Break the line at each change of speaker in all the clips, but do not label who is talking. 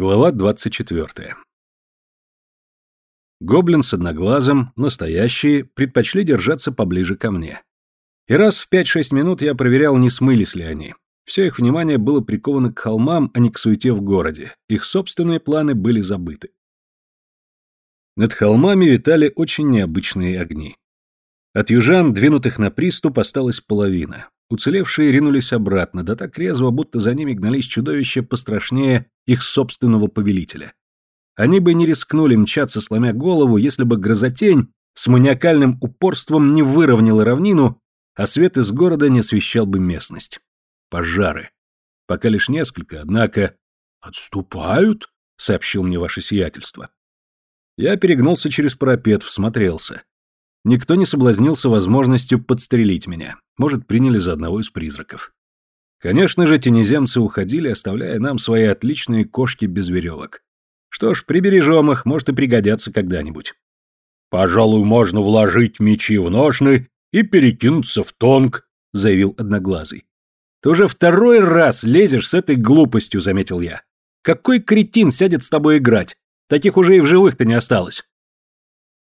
Глава 24. Гоблин с одноглазом, настоящие, предпочли держаться поближе ко мне. И раз в 5-6 минут я проверял, не смылись ли они. Все их внимание было приковано к холмам, а не к суете в городе. Их собственные планы были забыты. Над холмами витали очень необычные огни. От южан, двинутых на приступ, осталась половина. Уцелевшие ринулись обратно, да так резво, будто за ними гнались чудовища пострашнее их собственного повелителя. Они бы не рискнули мчаться, сломя голову, если бы грозотень с маниакальным упорством не выровняла равнину, а свет из города не освещал бы местность. Пожары. Пока лишь несколько, однако... «Отступают?» — сообщил мне ваше сиятельство. Я перегнулся через парапет, всмотрелся. Никто не соблазнился возможностью подстрелить меня. Может, приняли за одного из призраков. Конечно же, тенеземцы уходили, оставляя нам свои отличные кошки без веревок. Что ж, прибережем их, может и пригодятся когда-нибудь. «Пожалуй, можно вложить мечи в ножны и перекинуться в тонг», — заявил Одноглазый. «Ты уже второй раз лезешь с этой глупостью», — заметил я. «Какой кретин сядет с тобой играть? Таких уже и в живых-то не осталось».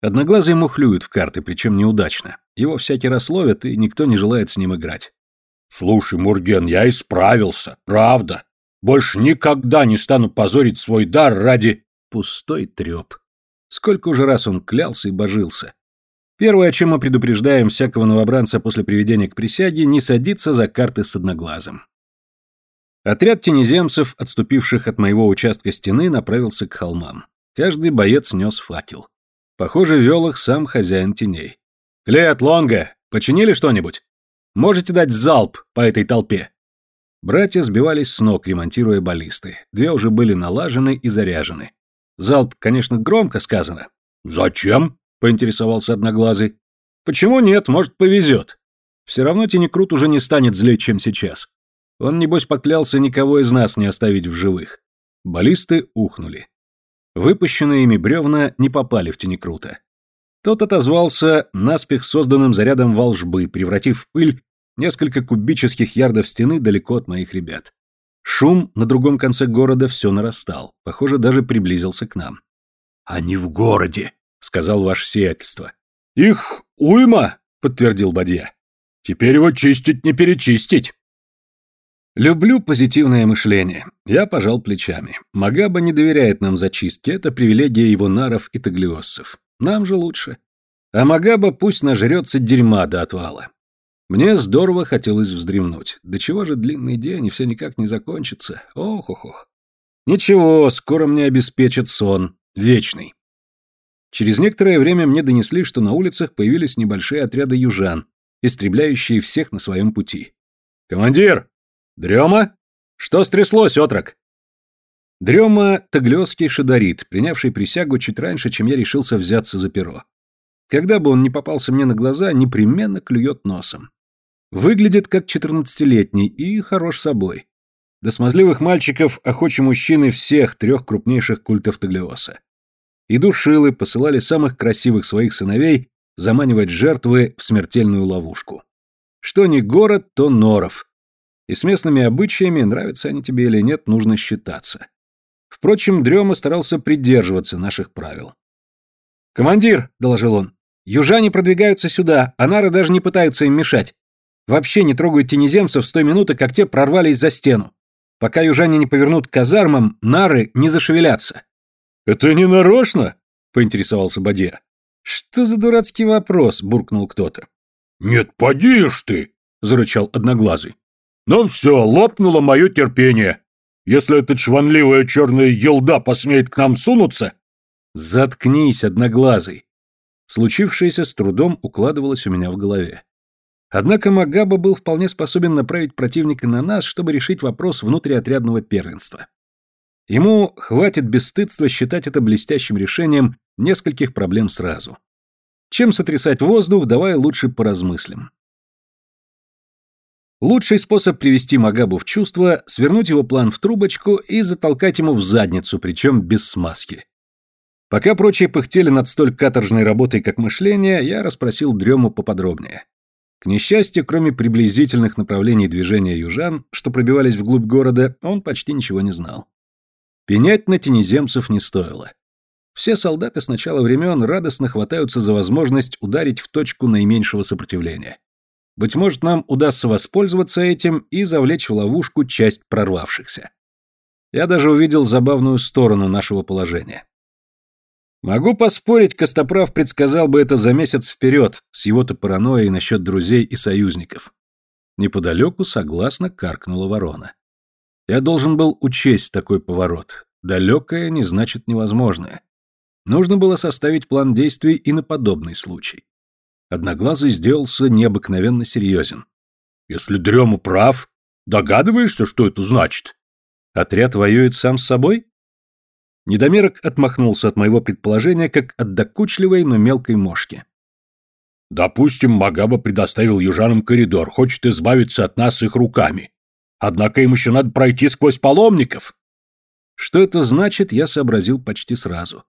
Одноглазый мухлюет в карты, причем неудачно. Его всякий раз ловят, и никто не желает с ним играть.
«Слушай, Мурген, я исправился, правда. Больше никогда не стану позорить свой дар ради...»
Пустой треп. Сколько уже раз он клялся и божился. Первое, о чем мы предупреждаем всякого новобранца после приведения к присяге, не садиться за карты с одноглазым. Отряд тенеземцев, отступивших от моего участка стены, направился к холмам. Каждый боец нес факел. Похоже, вел их сам хозяин теней. «Клет, Лонга, починили что-нибудь? Можете дать залп по этой толпе?» Братья сбивались с ног, ремонтируя баллисты. Две уже были налажены и заряжены. Залп, конечно, громко сказано.
«Зачем?» — поинтересовался Одноглазый.
«Почему нет? Может, повезет. Все равно Тенекрут уже не станет злее, чем сейчас. Он, небось, поклялся никого из нас не оставить в живых». Баллисты ухнули. Выпущенные ими бревна не попали в Тенекрута. Тот отозвался наспех созданным зарядом волжбы, превратив в пыль несколько кубических ярдов стены далеко от моих ребят. Шум на другом конце города все нарастал, похоже, даже приблизился к нам.
«Они в городе», — сказал ваше сиятельство.
«Их уйма», — подтвердил Бадья.
«Теперь его чистить не перечистить».
Люблю позитивное мышление. Я пожал плечами. Магаба не доверяет нам зачистки, это привилегия его наров и таглиоссов. Нам же лучше. А Магаба пусть нажрется дерьма до отвала. Мне здорово хотелось вздремнуть. До чего же длинный день, и все никак не закончится. Ох-ох-ох. Ничего, скоро мне обеспечат сон. Вечный. Через некоторое время мне донесли, что на улицах появились небольшие отряды южан, истребляющие всех на своем пути. «Командир!» «Дрема? Что стряслось, отрок?» Дрема — таглёский шадарит, принявший присягу чуть раньше, чем я решился взяться за перо. Когда бы он не попался мне на глаза, непременно клюет носом. Выглядит как четырнадцатилетний и хорош собой. До смазливых мальчиков охочи мужчины всех трех крупнейших культов Таглиоса. И душилы посылали самых красивых своих сыновей заманивать жертвы в смертельную ловушку. Что не город, то норов, и с местными обычаями, нравятся они тебе или нет, нужно считаться. Впрочем, Дрема старался придерживаться наших правил. «Командир», — доложил он, — «южане продвигаются сюда, а нары даже не пытаются им мешать. Вообще не трогают тенеземцев с той минуты, как те прорвались за стену. Пока южане не повернут к казармам, нары не зашевелятся».
«Это не нарочно?»
— поинтересовался Бадья. «Что за дурацкий вопрос?» — буркнул кто-то.
«Нет, поди ж ты!» — зарычал Одноглазый. Ну все, лопнуло мое терпение. Если эта чванливая черная елда посмеет к нам сунуться...
Заткнись, одноглазый. Случившееся с трудом укладывалось у меня в голове. Однако Магаба был вполне способен направить противника на нас, чтобы решить вопрос внутриотрядного первенства. Ему хватит бесстыдства считать это блестящим решением нескольких проблем сразу. Чем сотрясать воздух, давай лучше поразмыслим. Лучший способ привести Магабу в чувство – свернуть его план в трубочку и затолкать ему в задницу, причем без смазки. Пока прочие пыхтели над столь каторжной работой, как мышление, я расспросил Дрему поподробнее. К несчастью, кроме приблизительных направлений движения южан, что пробивались вглубь города, он почти ничего не знал. Пенять на тенеземцев не стоило. Все солдаты с начала времен радостно хватаются за возможность ударить в точку наименьшего сопротивления. Быть может, нам удастся воспользоваться этим и завлечь в ловушку часть прорвавшихся. Я даже увидел забавную сторону нашего положения. Могу поспорить, Костоправ предсказал бы это за месяц вперед, с его-то паранойей насчет друзей и союзников. Неподалеку согласно каркнула ворона. Я должен был учесть такой поворот. Далекое не значит невозможное. Нужно было составить план действий и на подобный случай. Одноглазый сделался необыкновенно серьезен.
«Если Дрему прав, догадываешься, что это значит?»
«Отряд воюет сам с собой?» Недомерок отмахнулся от моего предположения, как от докучливой, но мелкой мошки.
«Допустим, Магаба предоставил южанам коридор, хочет избавиться от нас их руками. Однако им еще надо пройти сквозь паломников».
Что это значит, я сообразил почти сразу.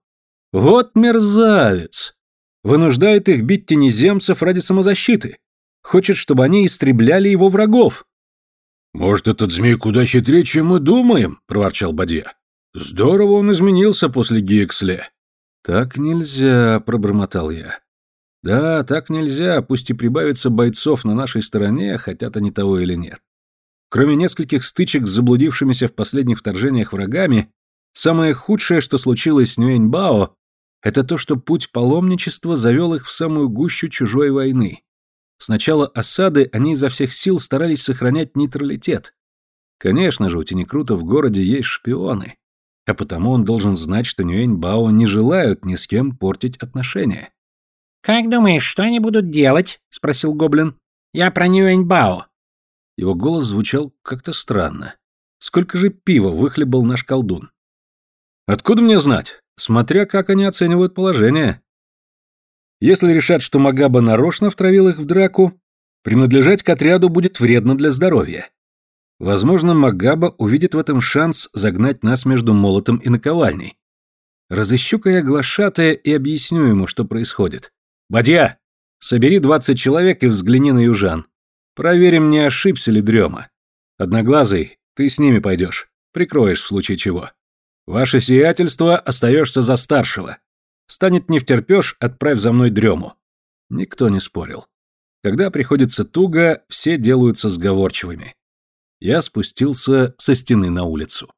Вот мерзавец! Вынуждает их бить тенеземцев ради самозащиты. Хочет, чтобы они истребляли его врагов.
«Может, этот змей куда хитрее, чем мы думаем?» — проворчал Бадья. Здорово он изменился после Гиексле.
Так нельзя, пробормотал я. Да, так нельзя, пусть и прибавится бойцов на нашей стороне, хотят они того или нет. Кроме нескольких стычек с заблудившимися в последних вторжениях врагами, самое худшее, что случилось с Нюэньбао, это то, что путь паломничества завел их в самую гущу чужой войны. С начала осады они изо всех сил старались сохранять нейтралитет. Конечно же, у Тенекрута в городе есть шпионы а потому он должен знать, что Нюэньбао не желают ни с кем портить отношения.
«Как думаешь, что они будут делать?» — спросил Гоблин. «Я про Нюэньбао».
Его голос звучал как-то странно. Сколько же пива выхлебал наш колдун? Откуда мне знать? Смотря как они оценивают положение. Если решат, что Магаба нарочно втравил их в драку, принадлежать к отряду будет вредно для здоровья. Возможно, Магаба увидит в этом шанс загнать нас между молотом и наковальней. Разыщу-ка я глашатая и объясню ему, что происходит. Бадья, собери двадцать человек и взгляни на южан. Проверим, не ошибся ли дрема. Одноглазый, ты с ними пойдешь. Прикроешь в случае чего. Ваше сиятельство остаешься за старшего. Станет не втерпешь, отправь за мной дрему. Никто не спорил. Когда приходится туго, все делаются сговорчивыми я спустился со стены на улицу.